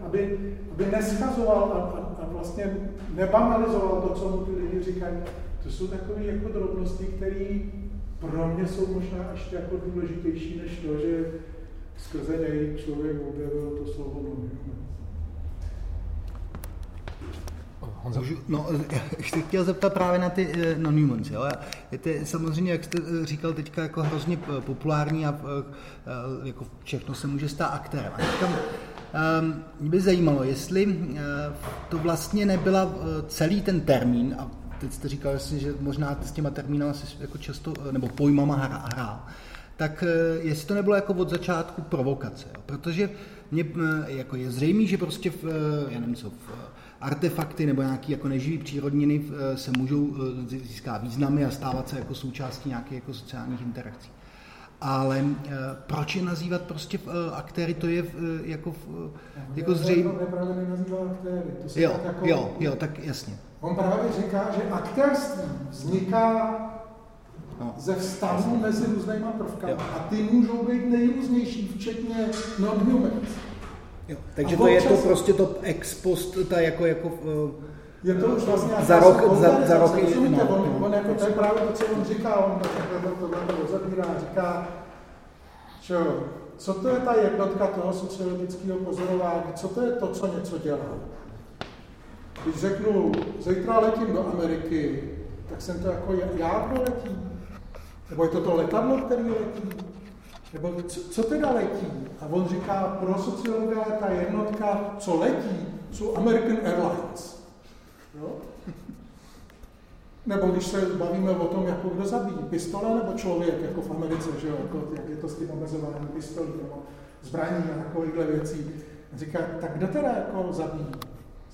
aby, aby neschazoval a, a, a vlastně nebanalizoval to, co mu ty lidi říkají. To jsou takové jako drobnosti, které pro mě jsou možná ještě jako důležitější než to, že skrze něj člověk objevil to slovo movement. Honza. No, já ještě chtěl zeptat právě na ty eh, no, Newmans. Jo? Je to samozřejmě, jak jste eh, říkal, teďka jako hrozně populární a eh, jako všechno se může stát aktérem. A říkám, um, mě by zajímalo, jestli to vlastně nebyla celý ten termín, a teď jste říkal, že možná s těma termínama jako často, nebo pojmama hrál, tak jestli to nebylo jako od začátku provokace, jo? protože mě, jako je zřejmé, že prostě v, já nevím co, v artefakty nebo nějaké jako neživý přírodniny eh, se můžou eh, získat významy a stávat se jako součástí nějakých jako sociálních interakcí. Ale uh, proč je nazývat prostě aktéry, to je jako, jako zřejmě... Jo, jako, jo, jo, tak jasně. On právě říká, že aktérství vzniká no. ze vztahů mezi různýma prvkami. A ty můžou být nejrůznější, včetně non-humans. Jo, takže to je to prostě to ex post, ta jako, jako uh, je to už vlastně za rok, za, za rok, no, on, no, on jako, to je právě to, co on říká, on takhle to, to rozebírá, říká, že co to je ta jednotka toho sociologického pozorování, co to je to, co něco dělá. Když řeknu, zítra letím do Ameriky, tak jsem to jako já, kdo letí? Nebo je to to letadlo, který letí? Nebo co, co teda letí? A on říká, pro sociologa ta jednotka, co letí, jsou American Airlines. Jo? Nebo když se bavíme o tom, jako kdo zabíjí, pistole nebo člověk, jako v Americe, že jo? Jako, jak je to s tím omezovaným pistolí nebo zbraní a takovýchhle věcí. Říká, tak kdo teda jako zabíjí?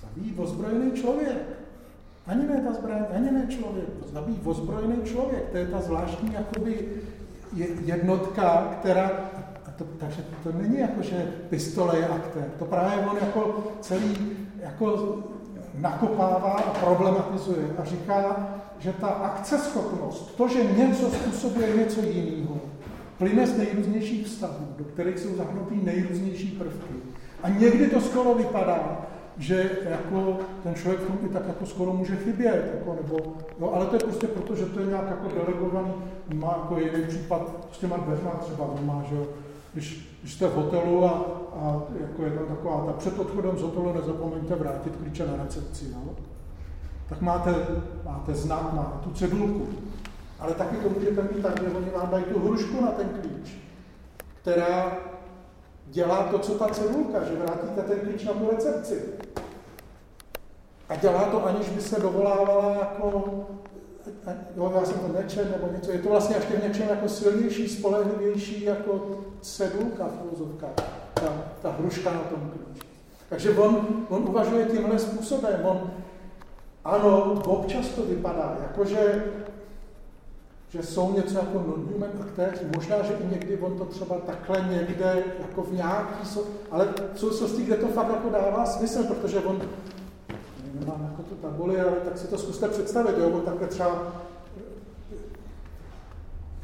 Zabíjí ozbrojený člověk. Ani ne ta zbraň, ani ne člověk. Zabíjí ozbrojený člověk. To je ta zvláštní jakoby jednotka, která, a to, takže to není jako, že pistole je aktér, to právě on jako celý jako nakopává a problematizuje a říká, že ta akceschopnost, to, že něco způsobuje něco jiného, plyne z nejrůznějších vztahů, do kterých jsou zahrnuty nejrůznější prvky. A někdy to skoro vypadá, že jako ten člověk v tom i tak jako skoro může chybět, jako, nebo, no, ale to je prostě proto, že to je nějak jako delegovaný, má jako jiný případ s těma dveřma třeba doma, že jo, když, když jste v hotelu a, a jako je tam taková, ta před odchodem z hotelu nezapomeňte vrátit klíče na recepci, no? tak máte, máte znak, máte tu cedulku, ale taky to můžete mít tak, že oni vám dají tu hrušku na ten klíč, která dělá to, co ta cedulka, že vrátíte ten klíč na tu recepci. A dělá to, aniž by se dovolávala jako, jo, já jsem to nečet, nebo něco. Je to vlastně ještě v něčem jako silnější, spolehlivější jako cedulka v ta, ta hruška na tom klíči. Takže on, on uvažuje tímhle způsobem. On, ano, občas to vypadá, jakože že jsou něco jako non-human aktéři. Možná, že i někdy on to třeba takhle někde, jako v nějaký, ale v souvislosti, kde to fakt jako dává smysl, protože on, nemám jako tu tabuli, ale tak si to zkuste představit, jo, on takhle třeba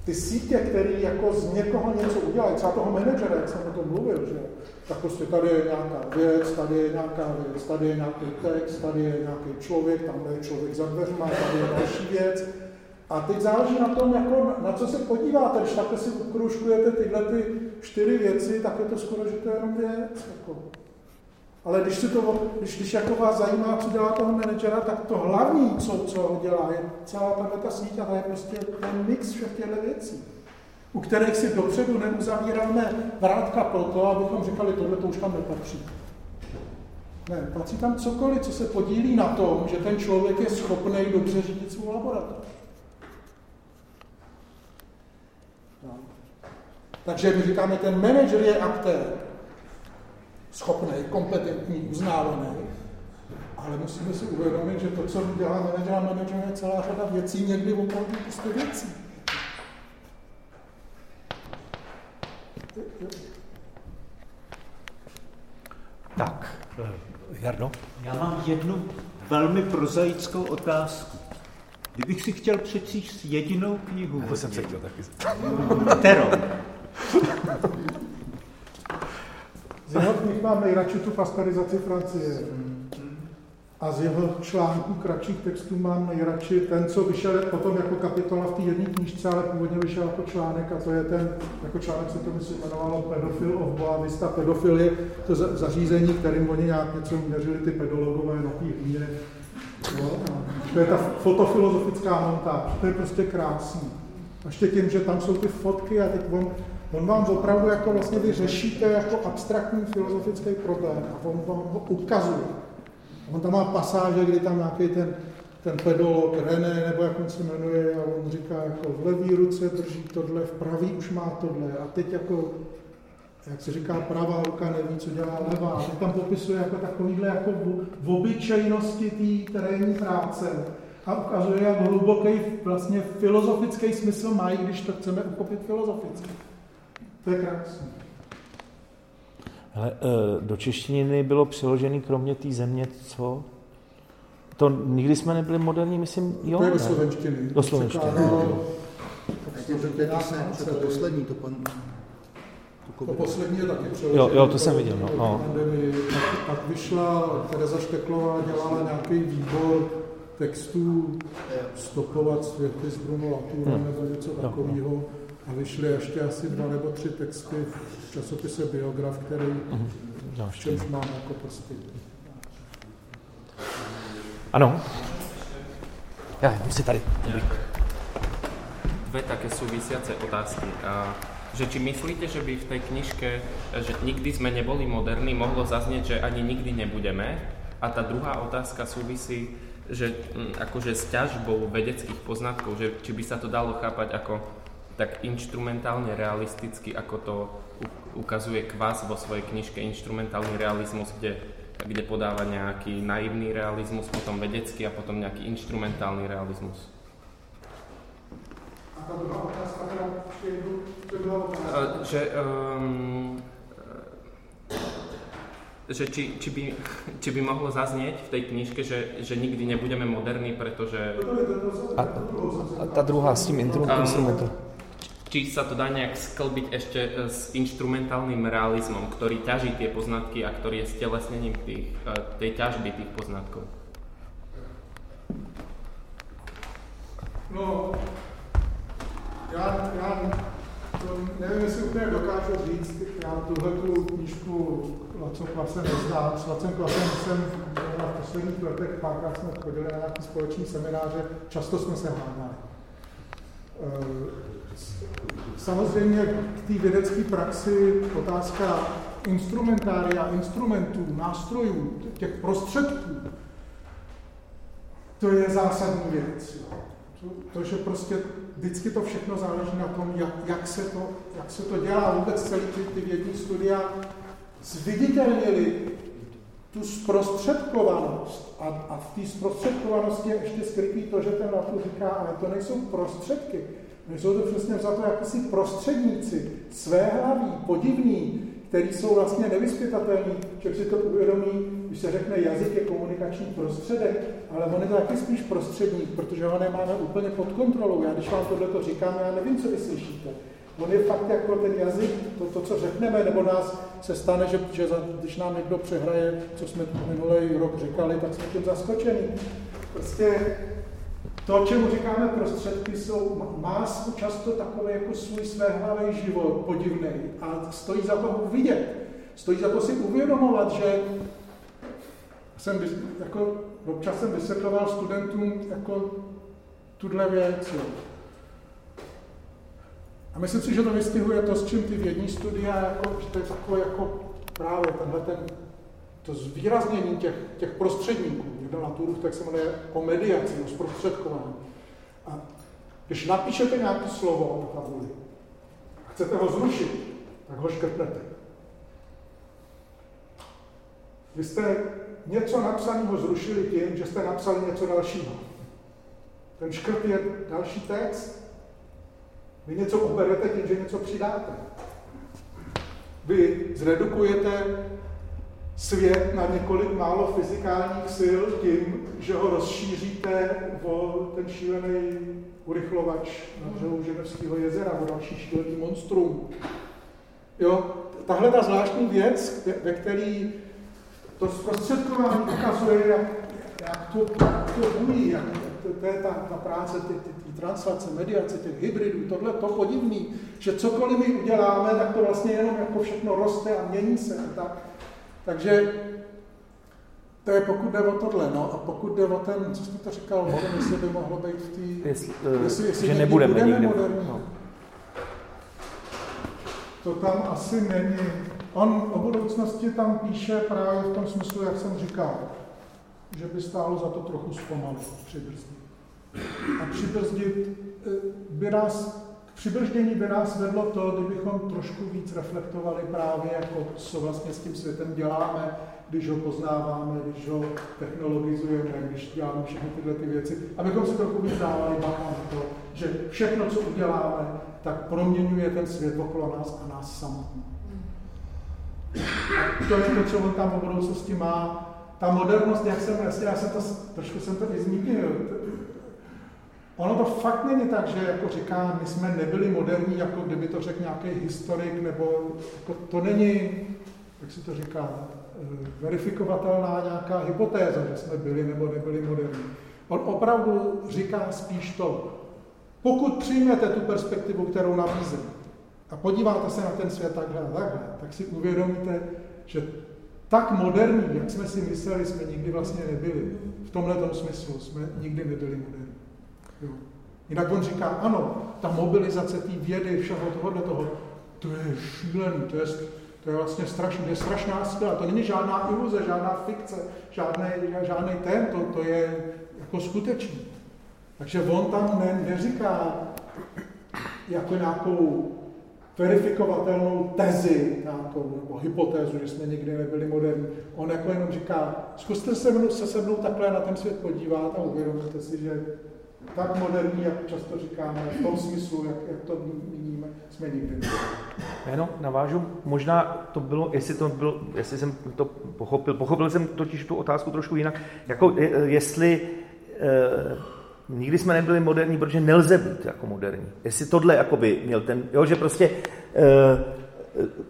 ty sítě, které jako z někoho něco udělají, třeba toho manažera, jak jsem o tom mluvil, že tak prostě tady je nějaká věc, tady je nějaká věc, tady je nějaký text, tady je nějaký člověk, tam je člověk za dveřma, tady je další věc, a teď záleží na tom, jako, na co se podíváte. Když takhle si ukružkujete tyhle ty čtyři věci, tak je to skoro, že to je jenom věc. Jako. Ale když, si to, když, když jako vás zajímá, co dělá toho manažera, tak to hlavní, co, co ho dělá, je celá tahle ta síť a to je prostě ten mix všech těchto věcí, u kterých si dopředu neuzavíráme vrátka to, abychom říkali, tohle to už tam nepatří. Ne, patří tam cokoliv, co se podílí na tom, že ten člověk je schopný dobře řídit svou laboratoř. Takže my říkáme, ten manager je aktér, schopný, kompetentní, uznávaný, Ale musíme si uvědomit, že to, co dělá manažer a manažer, je celá řada věcí, někdy opravdu prostě věcí. Tak, eh, Jarno? Já mám jednu velmi prozaickou otázku. Kdybych si chtěl přečíst jedinou knihu, Já jsem se chtěl taky. kterou? Z jeho knih mám nejradši tu pasteurizaci Francie. A z jeho článků, kratších textů mám nejradši ten, co vyšel potom jako kapitola v té jedné knižce, ale původně vyšel jako článek a to je ten, jako článek se to myslím jmenovalo Pedofil of Boa Vista. Pedofil je to zařízení, kterým oni nějak něco měřili ty pedologové na té. No, to je ta fotofilozofická montáž, to je prostě krásný. A ještě tím, že tam jsou ty fotky a teď on, on vám opravdu jako vlastně vy řešíte jako abstraktní filozofický problém a on vám ho ukazuje. On tam má pasáže, kdy tam nějaký ten, ten pedolog René, nebo jak on se jmenuje, a on říká, jako v levý ruce drží tohle, v pravý už má tohle. A teď jako, jak se říká, pravá ruka neví, co dělá levá. A teď tam popisuje jako takovýhle jako v obyčejnosti té terénní práce a ukazuje, jak hluboký vlastně filozofický smysl mají, když to chceme uchopit filozoficky. To je krásné. Hele, eh, do češtiny bylo přiložený kromě té země co? To nikdy jsme nebyli moderní, myslím, jo? To je do slovenštiny. Do slovenštiny. To poslední, to pan... To poslední je taky přeložené. Jo, jo, to jsem viděl, no. no. Pak, pak vyšla Tereza Šteklová, dělala nějaký výbor textů Stopovat světy z Bruno hmm. nebo něco takového. A vyšly ještě asi dva nebo tři texty v časopise Biograf, který mm-hmm. v čemž mám jako prostě. Ano. Já jsem si tady. Dve také súvisiace otázky. A, že či myslíte, že by v tej knižke, že nikdy sme neboli moderní, mohlo zaznieť, že ani nikdy nebudeme? A tá druhá otázka súvisí, že m, akože s ťažbou vedeckých poznatkov, že či by sa to dalo chápať ako tak instrumentálne realisticky, ako to ukazuje Kvas vo svojej knižke Instrumentálny realizmus, kde, kde podáva nejaký naivný realizmus, potom vedecký a potom nejaký instrumentálny realizmus. A ta druhá otázka, teda to byla otázka. Že, um, že či, či, by, či by mohlo zaznieť v tej knižke, že, že nikdy nebudeme moderní, pretože... A, a ta druhá s tím instrumentem či sa to dá nejak sklbiť ešte e, s instrumentálnym realizmom, ktorý ťaží tie poznatky a ktorý je stelesnením tých, e, tej ťažby tých poznatkov. No, já, já to nevím, jestli úplně dokážu říct, já tuhle tu knížku Lacem Klasem neznám. S Lacem Klasem jsem v posledních letech párkrát jsme chodili na nějaký společný semináře, často jsme se hádali. Samozřejmě k té vědecké praxi otázka instrumentária, instrumentů, nástrojů, těch prostředků, to je zásadní věc. To, to, že prostě vždycky to všechno záleží na tom, jak, jak, se, to, jak se to dělá. Vůbec celý ty, ty vědní studia zviditelnili tu zprostředkovanost. A, a v té zprostředkovanosti je ještě skrytý to, že ten Latu říká, ale to nejsou prostředky, jsou to přesně za to jakýsi prostředníci, své podivní, který jsou vlastně nevyspětatelní. Člověk si to uvědomí, když se řekne jazyk je komunikační prostředek, ale on je to taky spíš prostředník, protože ho nemáme úplně pod kontrolou. Já když vám tohle to říkám, já nevím, co vy slyšíte. On je fakt jako ten jazyk, to, to co řekneme, nebo nás se stane, že, že za, když nám někdo přehraje, co jsme minulý rok říkali, tak jsme tím zaskočení. Prostě to, čemu říkáme prostředky, jsou, má často takový jako svůj svéhlavý život, podivný a stojí za to vidět. Stojí za to si uvědomovat, že jsem jako, občas jsem vysvětloval studentům jako tuhle věc. A myslím si, že to vystihuje to, s čím ty vědní studia, jako, že to je takové jako právě tenhle ten to zvýraznění těch, těch prostředníků, někdo na Turův tak se jmenuje o mediaci, o zprostředkování. A když napíšete nějaké slovo na tabuli a chcete ho zrušit, tak ho škrtnete. Vy jste něco napsaného zrušili tím, že jste napsali něco dalšího. Ten škrt je další text. Vy něco uberete tím, že něco přidáte. Vy zredukujete svět na několik málo fyzikálních sil tím, že ho rozšíříte o ten šílený urychlovač na břehu Ženevského jezera, o další šílený monstrum. Jo, tahle ta zvláštní věc, ve které to zprostředkování ukazuje, jak, jak to, jak to umí, jak to, to je ta, ta práce, ty, ty, ty translace, mediace, těch hybridů, tohle to podivný, že cokoliv my uděláme, tak to vlastně jenom jako všechno roste a mění se a tak. Takže to je pokud jde o tohle, no a pokud jde o ten, co jste to říkal, o tom, jestli by mohlo být v té... Jestli, uh, jestli, jestli že nebudeme budeme nikdy. Moderní. No. To tam asi není. On o budoucnosti tam píše právě v tom smyslu, jak jsem říkal, že by stálo za to trochu zpomalit, přibrzdit. A přibrzdit eh, by nás, přibrždění by nás vedlo to, kdybychom trošku víc reflektovali právě, jako co vlastně s tím světem děláme, když ho poznáváme, když ho technologizujeme, když děláme všechny tyhle ty věci, abychom si trochu víc dávali bacha na to, že všechno, co uděláme, tak proměňuje ten svět okolo nás a nás samotný. To je to, co on tam o budoucnosti má. Ta modernost, jak jsem, já jsem to, trošku jsem to i zmínil, Ono to fakt není tak, že jako říká, my jsme nebyli moderní, jako kdyby to řekl nějaký historik, nebo jako to není, jak se to říká, eh, verifikovatelná nějaká hypotéza, že jsme byli nebo nebyli moderní. On opravdu říká spíš to, pokud přijmete tu perspektivu, kterou nabízím, a podíváte se na ten svět takhle a takhle, tak si uvědomíte, že tak moderní, jak jsme si mysleli, jsme nikdy vlastně nebyli. V tomhle smyslu jsme nikdy nebyli moderní. Jo. Jinak on říká, ano, ta mobilizace té vědy, všeho tohohle toho, to je šílený, to je, to je vlastně strašný, to je strašná skvělá, to není žádná iluze, žádná fikce, žádný, žádný ten, to, to je jako skutečný. Takže on tam ne, neříká jako nějakou verifikovatelnou tezi nějakou, nebo hypotézu, že jsme nikdy nebyli moderní. On jako jenom říká, zkuste se, mnou, se se mnou takhle na ten svět podívat a uvědomíte si, že tak moderní, jak často říkáme, v tom smyslu, jak, jak to míníme, jsme nikdy nebyli. Jenom navážu, možná to bylo, jestli to bylo, jestli jsem to pochopil, pochopil jsem totiž tu otázku trošku jinak, jako jestli eh, Nikdy jsme nebyli moderní, protože nelze být jako moderní. Jestli tohle jakoby měl ten, jo, že prostě e,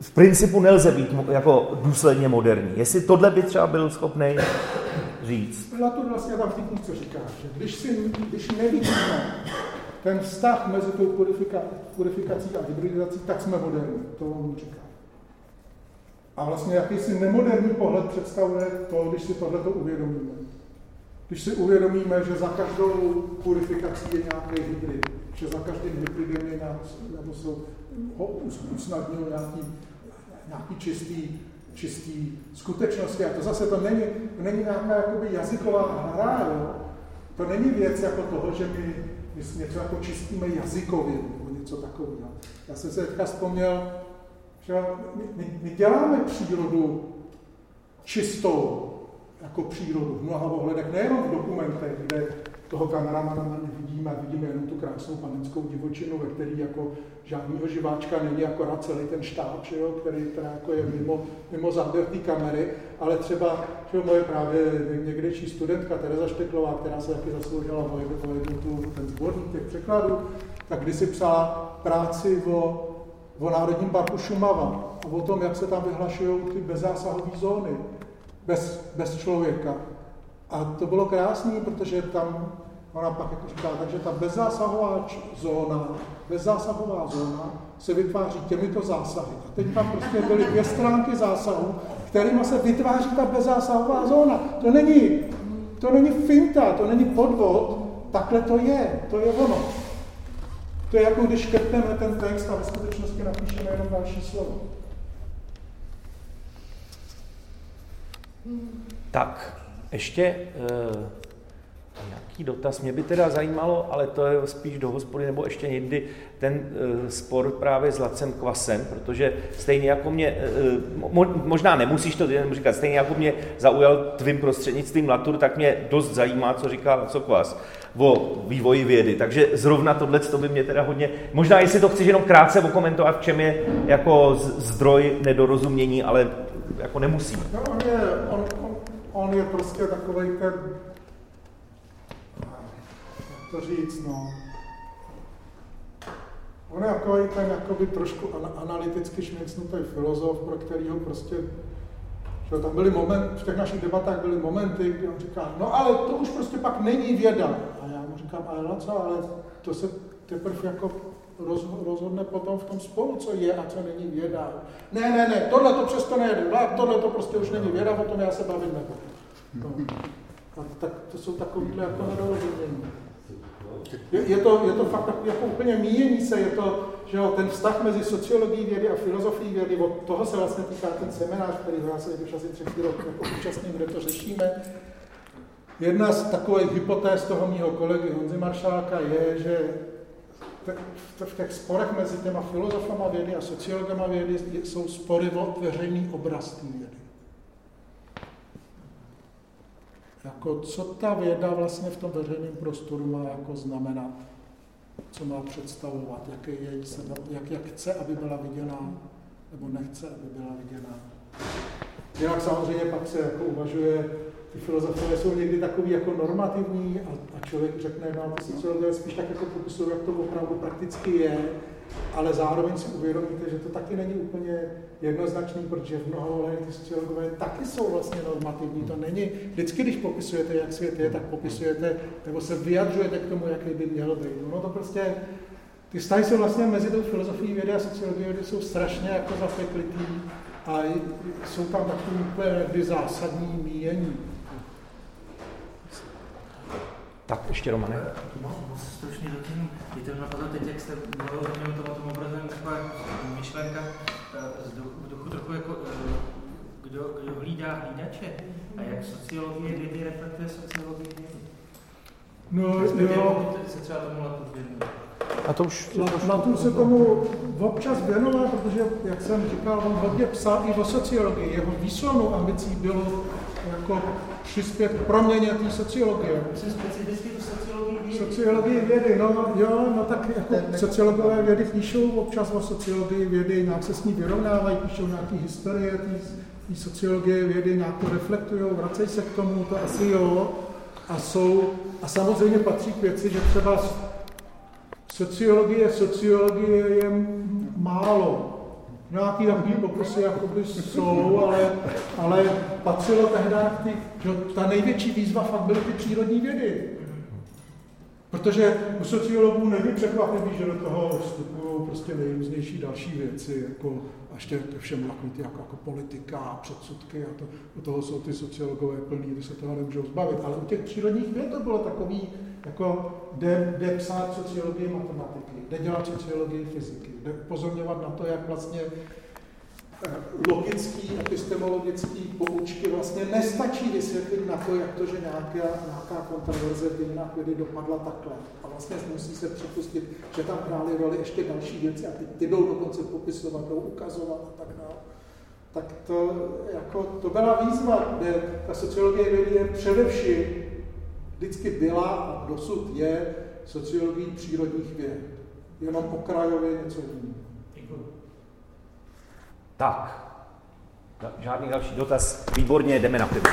v principu nelze být jako důsledně moderní. Jestli tohle by třeba byl schopný říct. Platon vlastně tam v té říká, že když, si, když nevidíme ten vztah mezi tou purifika, purifikací a hybridizací, tak jsme moderní. To on říká. A vlastně jakýsi nemoderní pohled představuje to, když si tohle uvědomíme. Když si uvědomíme, že za každou purifikací je nějaký hybrid, že za každým hybridem je nějaký, nebo se ho usnadnil nějaký, nějaký čistý, čistý skutečnosti. A to zase to není, to není nějaká jakoby jazyková hra, jo? To není věc jako toho, že my, my něco jako čistíme jazykově nebo něco takového. Já jsem se teďka vzpomněl, že my, my, my děláme přírodu čistou, jako přírodu v mnoha ohledech, nejenom v dokumentech, kde toho kameramana nevidíme, vidíme jenom tu krásnou panenskou divočinu, ve který jako žádného živáčka není akorát celý ten štáb, jo, který teda jako je mimo, mimo záběr té kamery, ale třeba že moje právě někdejší studentka Tereza Šteklová, která se taky zasloužila moje, moje tu, ten sborník těch překladů, tak když si psala práci o, o Národním parku Šumava a o tom, jak se tam vyhlašují ty bezzásahové zóny bez, bez člověka. A to bylo krásné, protože tam, ona pak jako říká, takže ta bezzásahová zóna, bezzásahová zóna se vytváří těmito zásahy. A teď tam prostě byly dvě stránky zásahu, kterými se vytváří ta bezzásahová zóna. To není, to není finta, to není podvod, takhle to je, to je ono. To je jako když škrtneme ten text a ve skutečnosti napíšeme jenom další slovo. Tak, ještě, eh, Nějaký dotaz mě by teda zajímalo, ale to je spíš do hospody nebo ještě někdy ten uh, spor právě s Lacem Kvasem, protože stejně jako mě, uh, možná nemusíš to říkat, stejně jako mě zaujal tvým prostřednictvím Latur, tak mě dost zajímá, co říká Laco Kvas o vývoji vědy. Takže zrovna tohle to by mě teda hodně, možná jestli to chceš jenom krátce okomentovat, v čem je jako zdroj nedorozumění, ale jako nemusí. No, on, je, on, on, on je prostě takový ten to říct, no. On je takový ten jakoby trošku analyticky šmicnutý filozof, pro kterýho prostě, že tam byly moment, v těch našich debatách byly momenty, kdy on říká, no ale to už prostě pak není věda. A já mu říkám, ale co, ale to se teprve jako rozhodne potom v tom spolu, co je a co není věda. Ne, ne, ne, tohle to přesto nejde, tohle to prostě už není věda, o tom já se bavit nebudu. No. A tak to jsou takovýhle jako nedorozumění. Je, je, to, je to fakt jako úplně míjení se, je to, že jo, ten vztah mezi sociologií vědy a filozofií vědy, od toho se vlastně týká ten seminář, který já se už asi třetí rok jako účastním, kde to řešíme. Jedna z takových hypotéz toho mého kolegy Honzy Maršáka je, že v těch sporech mezi těma filozofama vědy a sociologama vědy jsou spory o veřejný obraz té vědy. Jako co ta věda vlastně v tom veřejném prostoru má jako znamenat, co má představovat, jaký je jak, jak chce, aby byla viděná, nebo nechce, aby byla viděná. Jinak samozřejmě pak se jako uvažuje, ty filozofové jsou někdy takový jako normativní a, a člověk řekne, no ty sociologové spíš tak jako popisují, jak to opravdu prakticky je, ale zároveň si uvědomíte, že to taky není úplně jednoznačný, protože v mnoha ty sociologové taky jsou vlastně normativní. To není, vždycky, když popisujete, jak svět je, tak popisujete, nebo se vyjadřujete k tomu, jaký by měl být. No to prostě, ty vztahy jsou vlastně mezi tou filozofií vědy a sociologií vědy jsou strašně jako zapeklitý a jsou tam takové úplně zásadní míjení. Tak, ještě Romane. Stručně zatím, víte, napadlo teď, jak jste mluvil o tom, o tom obrazem, taková myšlenka v duchu trochu jako, kdo, kdo hlídá hlídače a jak sociologie vědy reflektuje sociologii vědy. No, jo. se třeba tomu latu a to už... Na, na se tomu občas věnoval, protože, jak jsem říkal, on hodně psal i o sociologii. Jeho výslovnou ambicí bylo jako přispět k proměně té sociologie. Sociologii vědy, no jo, no tak jako sociologové vědy píšou občas o sociologii vědy, nějak se s ní vyrovnávají, píšou nějaké historie té sociologie vědy, nějak to reflektují, vracejí se k tomu, to asi jo. A jsou, a samozřejmě patří k věci, že třeba sociologie, sociologie je málo. Nějaký takový pokusy jakoby jsou, ale, ale patřilo tehdy že ta největší výzva fakt byly ty přírodní vědy. Protože u sociologů není překvapivý, že do toho vstupují prostě nejrůznější další věci, jako a ještě ke všemu takový ty jako, jako politika předsudky a to, u toho jsou ty sociologové plní, kdy se toho nemůžou zbavit. Ale u těch přírodních věd to bylo takový, jako jde, jde psát sociologii matematiky, jde dělat sociologii fyziky, jde upozorňovat na to, jak vlastně logický, epistemologický poučky vlastně nestačí vysvětlit na to, jak to, že nějaká, nějaká kontroverze v dějinách vědy dopadla takhle. A vlastně musí se připustit, že tam hrály roli ještě další věci a ty, ty jdou dokonce popisovat, jdou ukazovat a tak dále. Tak to, jako, to byla výzva, kde ta sociologie vědy je především vždycky byla a dosud je sociologií přírodních věd. Jenom okrajově něco jiného. Tak, žádný další dotaz. Výborně, jdeme na pivo.